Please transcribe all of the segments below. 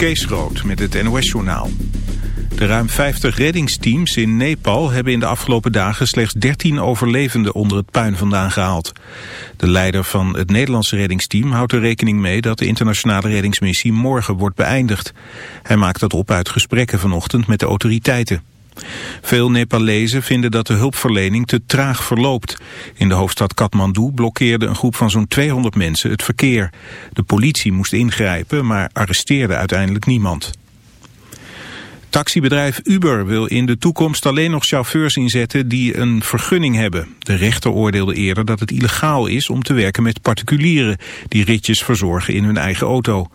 Kees Rood met het NOS-journaal. De ruim 50 reddingsteams in Nepal hebben in de afgelopen dagen slechts 13 overlevenden onder het puin vandaan gehaald. De leider van het Nederlandse reddingsteam houdt er rekening mee dat de internationale reddingsmissie morgen wordt beëindigd. Hij maakt dat op uit gesprekken vanochtend met de autoriteiten. Veel Nepalezen vinden dat de hulpverlening te traag verloopt. In de hoofdstad Kathmandu blokkeerde een groep van zo'n 200 mensen het verkeer. De politie moest ingrijpen, maar arresteerde uiteindelijk niemand. Taxibedrijf Uber wil in de toekomst alleen nog chauffeurs inzetten die een vergunning hebben. De rechter oordeelde eerder dat het illegaal is om te werken met particulieren die ritjes verzorgen in hun eigen auto.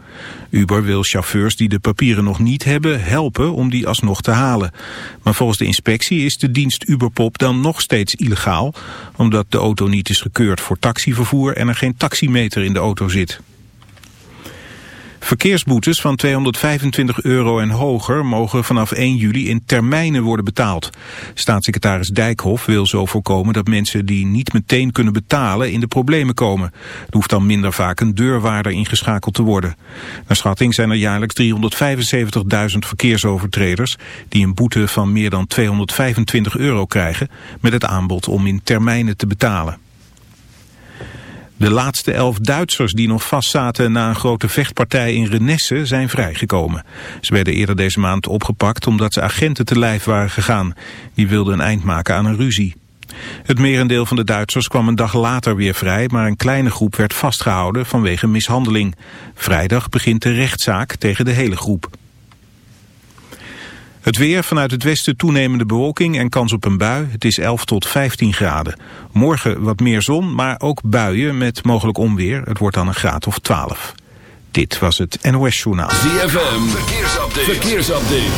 Uber wil chauffeurs die de papieren nog niet hebben helpen om die alsnog te halen. Maar volgens de inspectie is de dienst Uberpop dan nog steeds illegaal, omdat de auto niet is gekeurd voor taxivervoer en er geen taximeter in de auto zit. Verkeersboetes van 225 euro en hoger mogen vanaf 1 juli in termijnen worden betaald. Staatssecretaris Dijkhoff wil zo voorkomen dat mensen die niet meteen kunnen betalen in de problemen komen. Er hoeft dan minder vaak een deurwaarder ingeschakeld te worden. Naar schatting zijn er jaarlijks 375.000 verkeersovertreders die een boete van meer dan 225 euro krijgen met het aanbod om in termijnen te betalen. De laatste elf Duitsers die nog vastzaten na een grote vechtpartij in Renesse zijn vrijgekomen. Ze werden eerder deze maand opgepakt omdat ze agenten te lijf waren gegaan. Die wilden een eind maken aan een ruzie. Het merendeel van de Duitsers kwam een dag later weer vrij, maar een kleine groep werd vastgehouden vanwege mishandeling. Vrijdag begint de rechtszaak tegen de hele groep. Het weer vanuit het westen toenemende bewolking en kans op een bui. Het is 11 tot 15 graden. Morgen wat meer zon, maar ook buien met mogelijk onweer. Het wordt dan een graad of 12. Dit was het NOS Journaal. ZFM, verkeersupdate. verkeersupdate.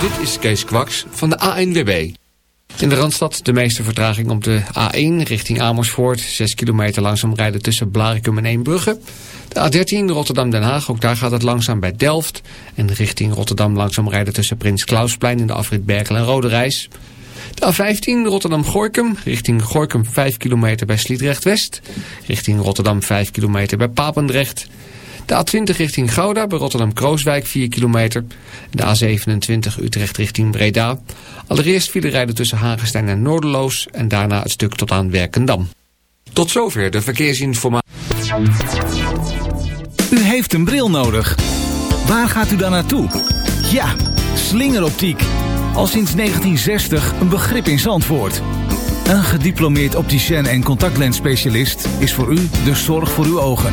Dit is Kees Kwaks van de ANWB. In de Randstad de meeste vertraging op de A1 richting Amersfoort. 6 kilometer langzaam rijden tussen Blarikum en Eembrugge. De A13 Rotterdam-Den Haag, ook daar gaat het langzaam bij Delft. En richting Rotterdam langzaam rijden tussen Prins Klausplein in de afrit Berkel en Rode. De A15 Rotterdam-Gorkum, richting Gorkum 5 kilometer bij Sliedrecht-West. Richting Rotterdam 5 kilometer bij Papendrecht. De A20 richting Gouda bij Rotterdam-Krooswijk 4 kilometer. De A27 Utrecht richting Breda. Allereerst vielen rijden tussen Hagestein en Noorderloos en daarna het stuk tot aan Werkendam. Tot zover de verkeersinformatie. U heeft een bril nodig. Waar gaat u dan naartoe? Ja, slingeroptiek. Al sinds 1960 een begrip in Zandvoort. Een gediplomeerd opticien en contactlensspecialist is voor u de zorg voor uw ogen.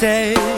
mistake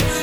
years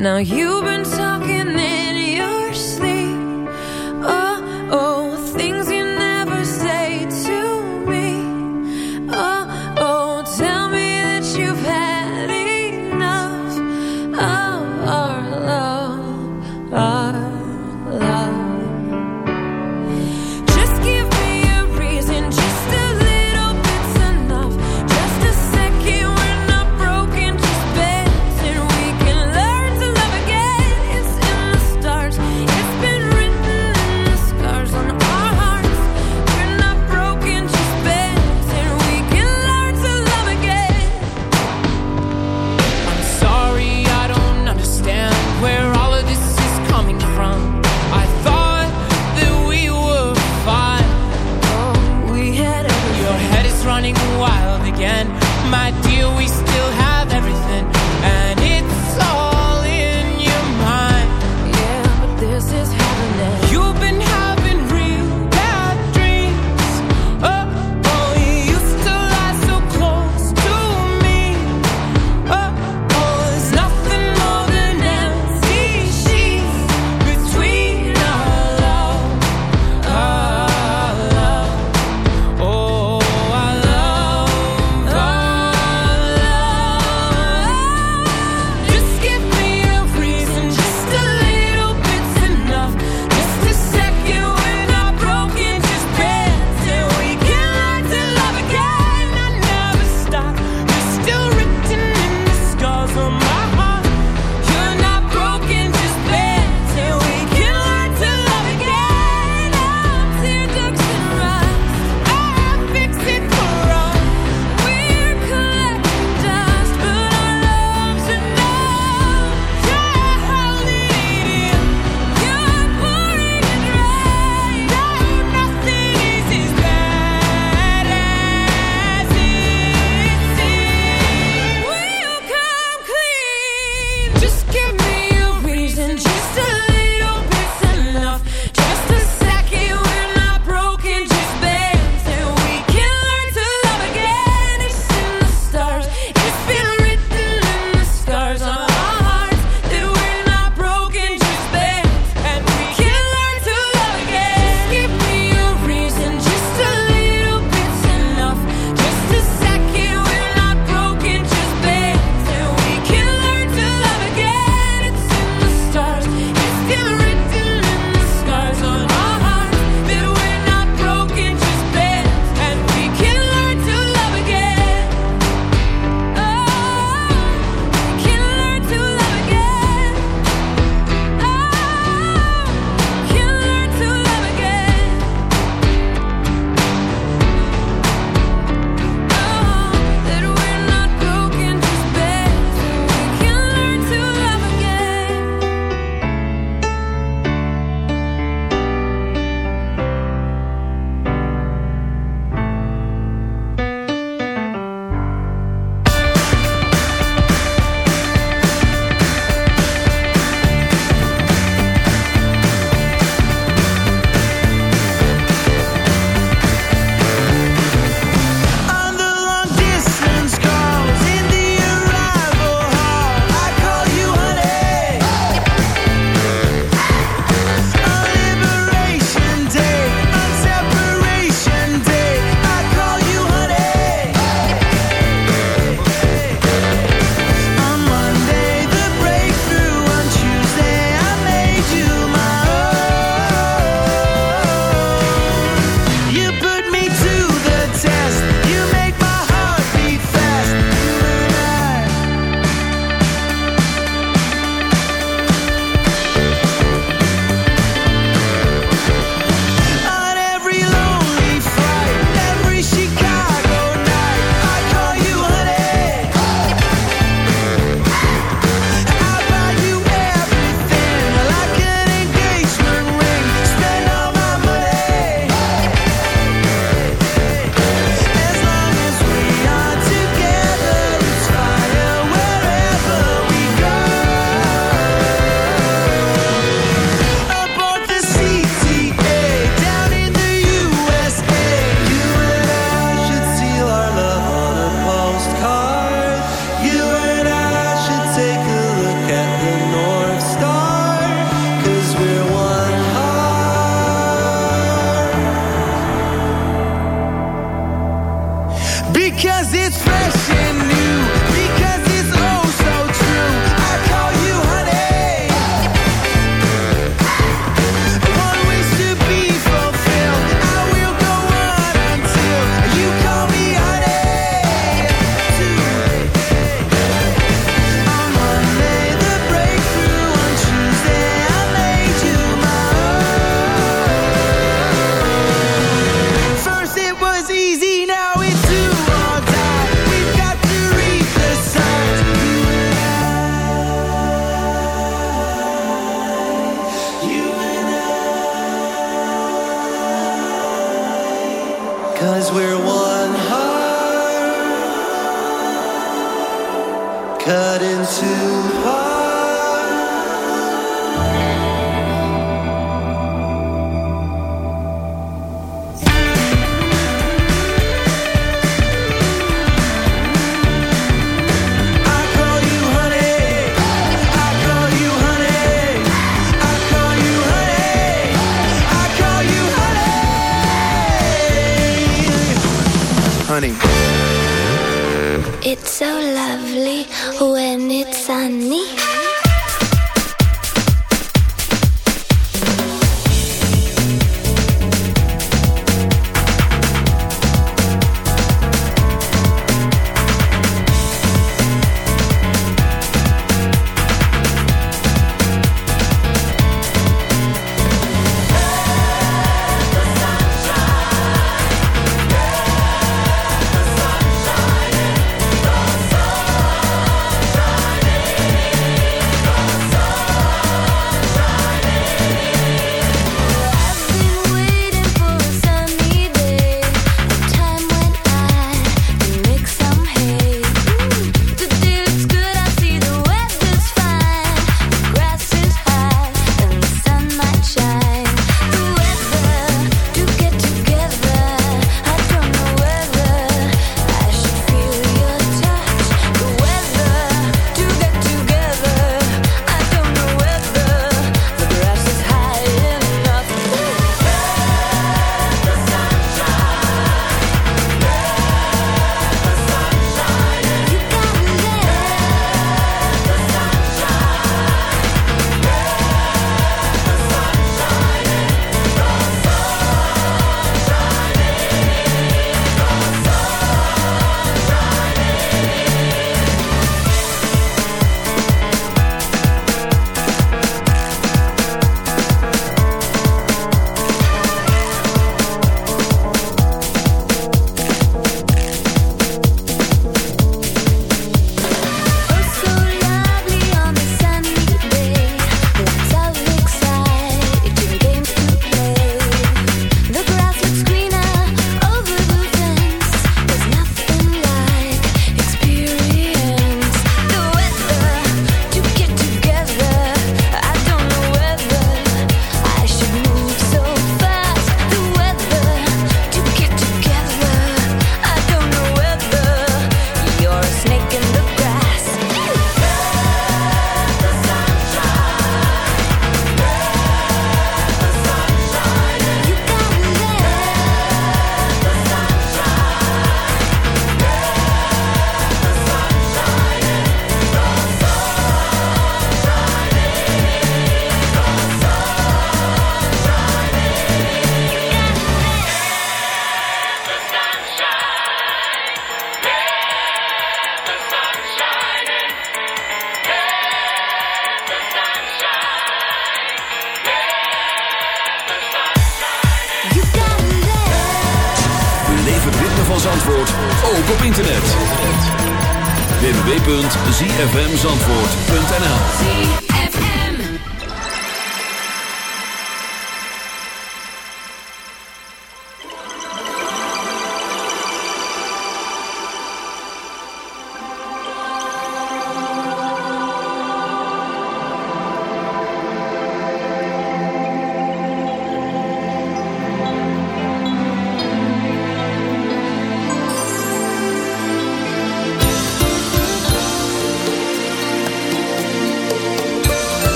Now you've been talking this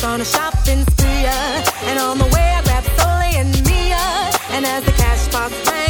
was on a shopping spree, uh, and on the way I grabbed Sully and Mia, and as the cash box rang.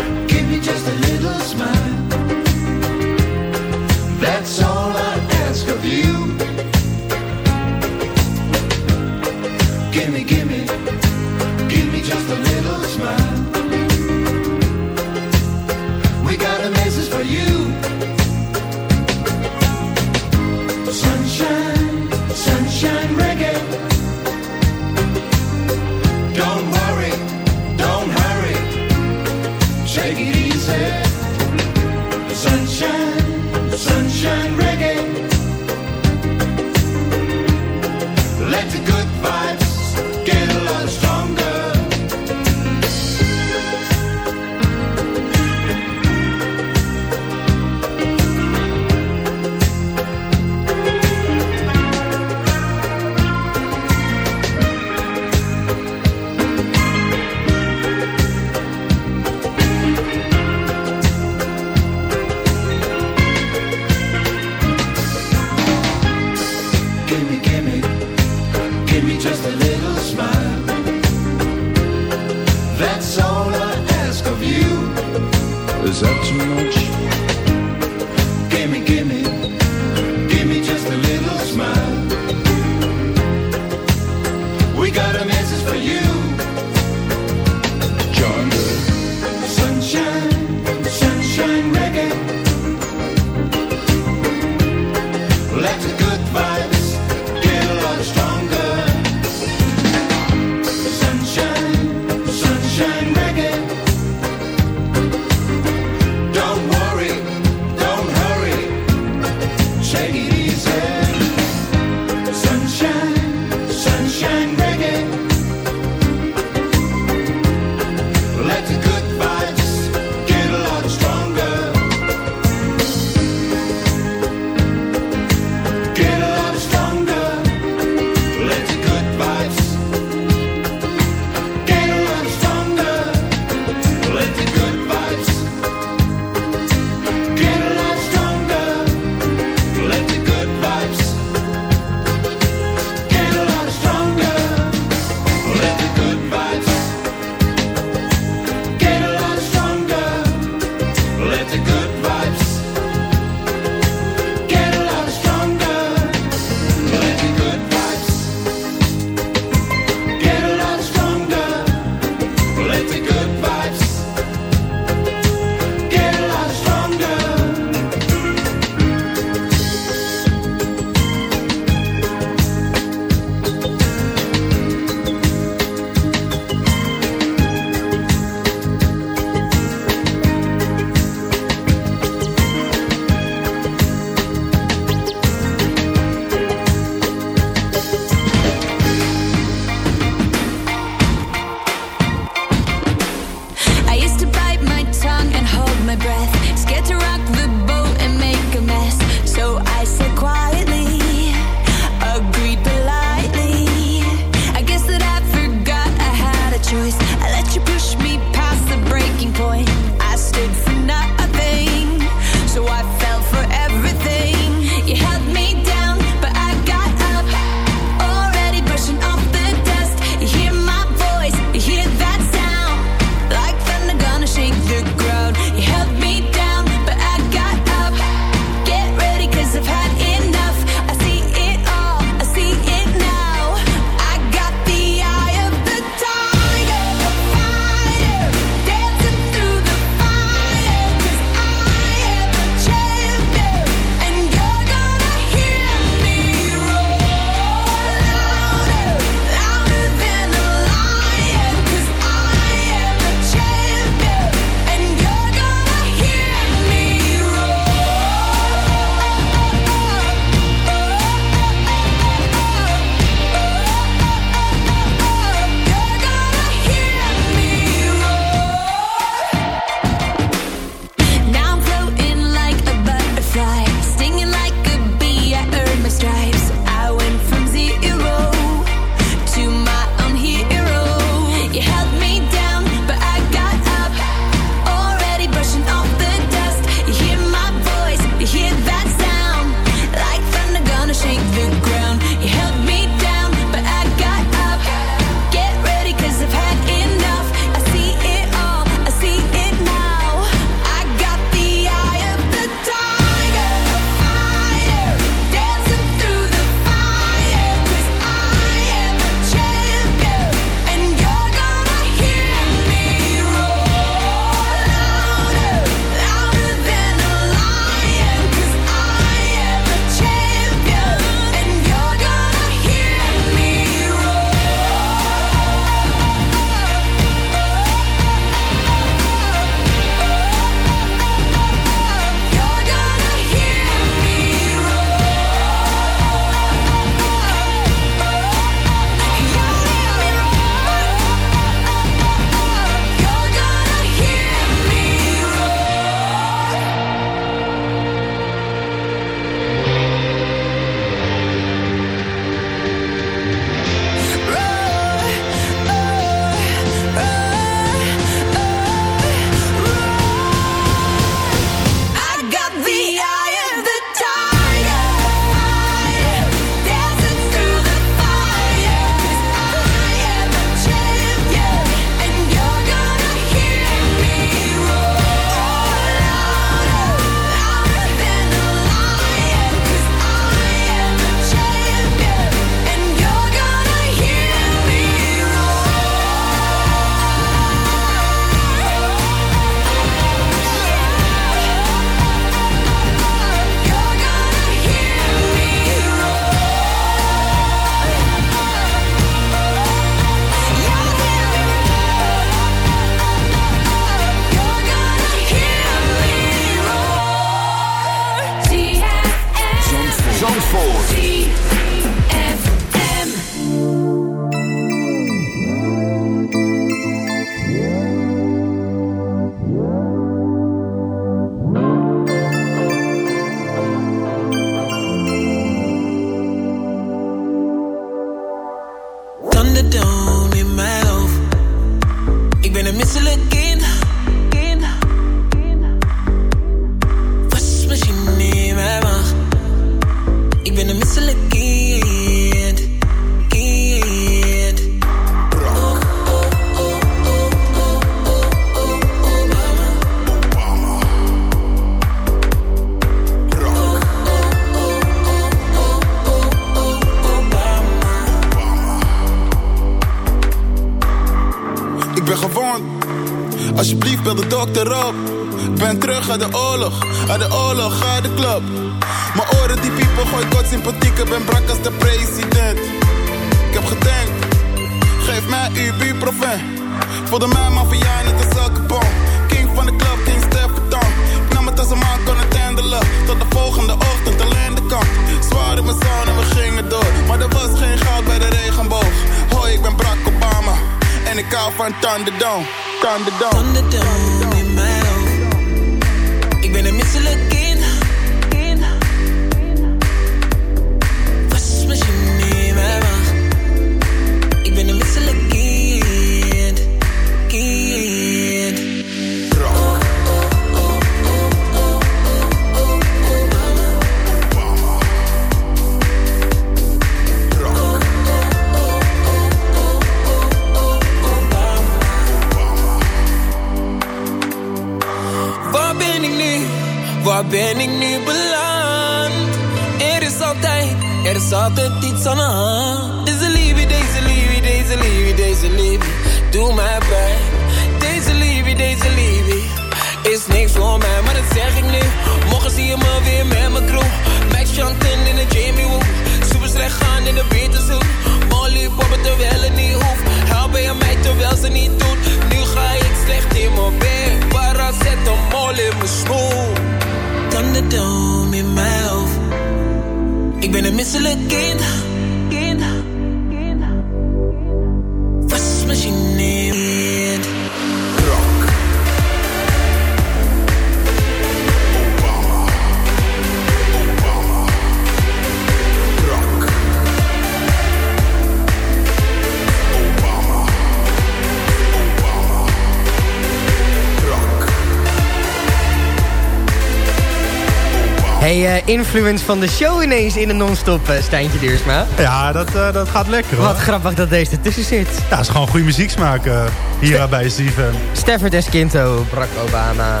influence van de show ineens in een non-stop, uh, Stijntje Duursma. Ja, dat, eh, dat gaat lekker hoor. Wat grappig dat deze ertussen zit. Ja, dat is gewoon goede muziek smaken eh, hier bij CFM. Stafford Esquinto, Barack Obama.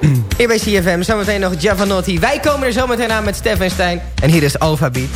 hier bij CFM, zometeen nog Javanotti. Wij komen er zometeen aan met Stef en Stijn. En hier is Alpha Beat.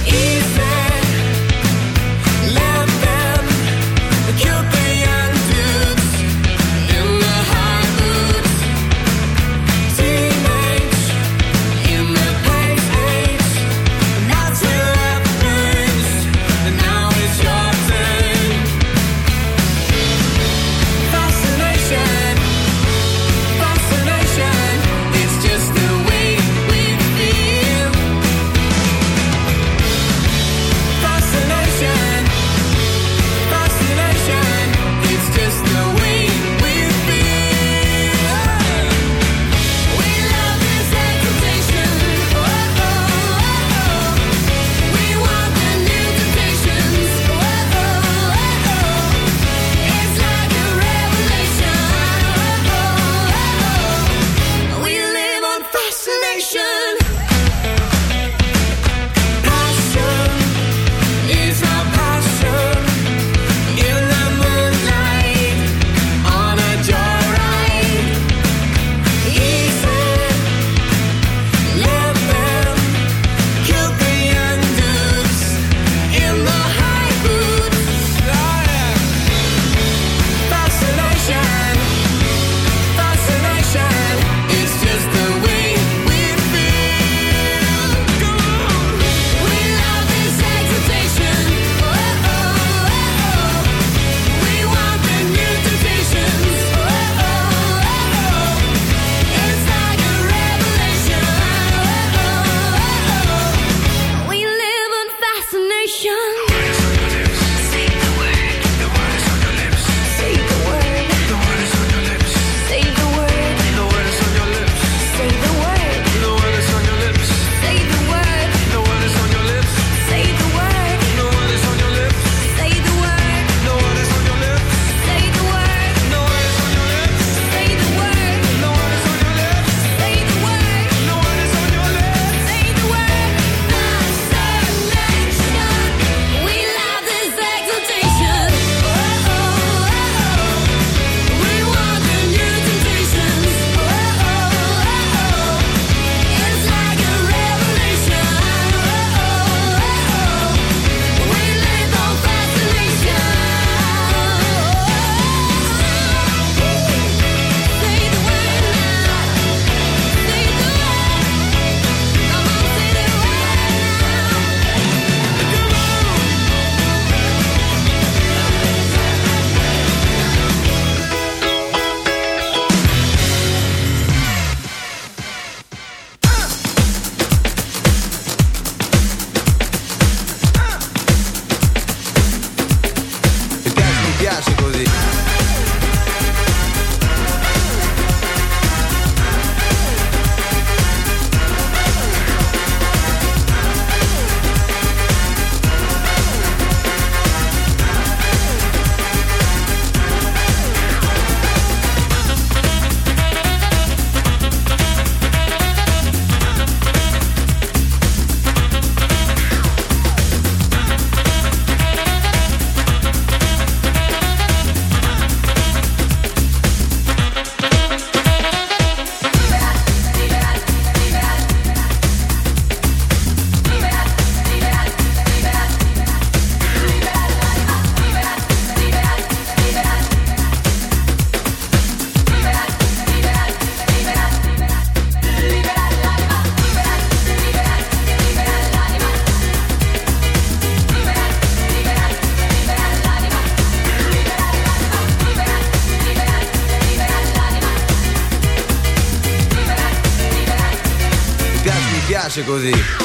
Rudy.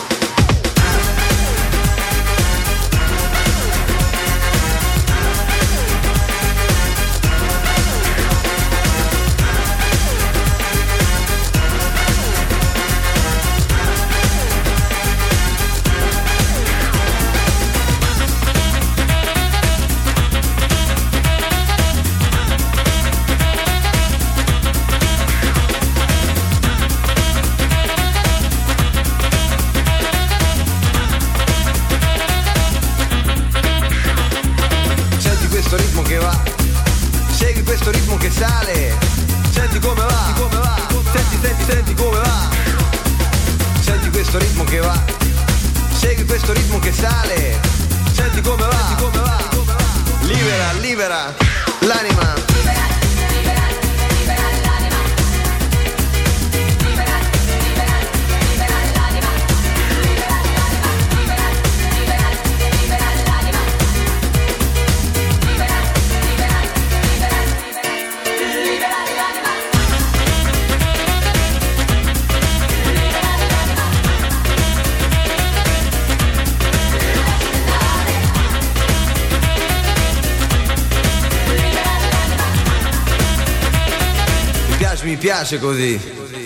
piace così.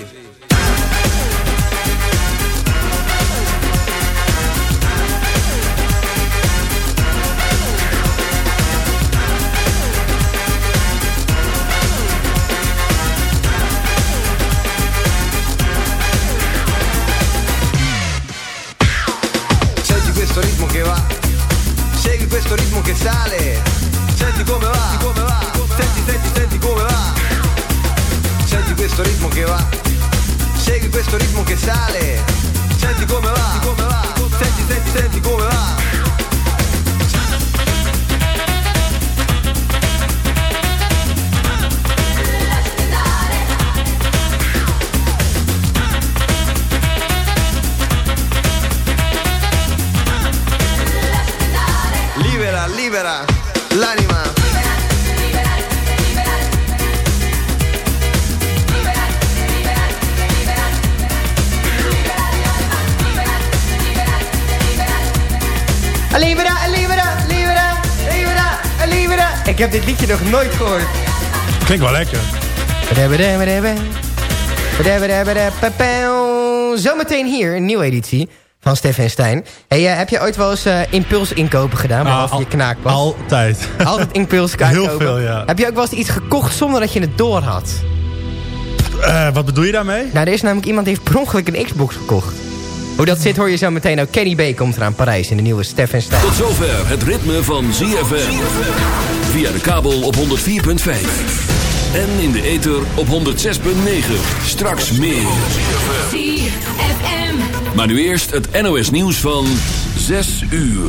Questo ritmo che sale, senti come va, come va, senti, senti, senti come va. Dit liedje nog nooit gehoord. Klinkt wel lekker. Zometeen hier een nieuwe editie van Stefan Stijn. Hey, eh, heb je ooit wel eens eh, impulsinkopen gedaan? Behalve al- je knaakpas? Altijd. Altijd impulsinkopen? Heel veel, ja. Heb je ook wel eens iets gekocht zonder dat je het door had? Eh, wat bedoel je daarmee? Nou, er is namelijk iemand die heeft per ongeluk een Xbox gekocht. Hoe dat zit hoor je zo meteen. Nou, Kenny B komt eraan Parijs in de nieuwe Stefan Stijn. Tot zover het ritme van ZFM. Via de kabel op 104.5. En in de ether op 106.9. Straks meer. ZFM. Maar nu eerst het NOS nieuws van 6 uur.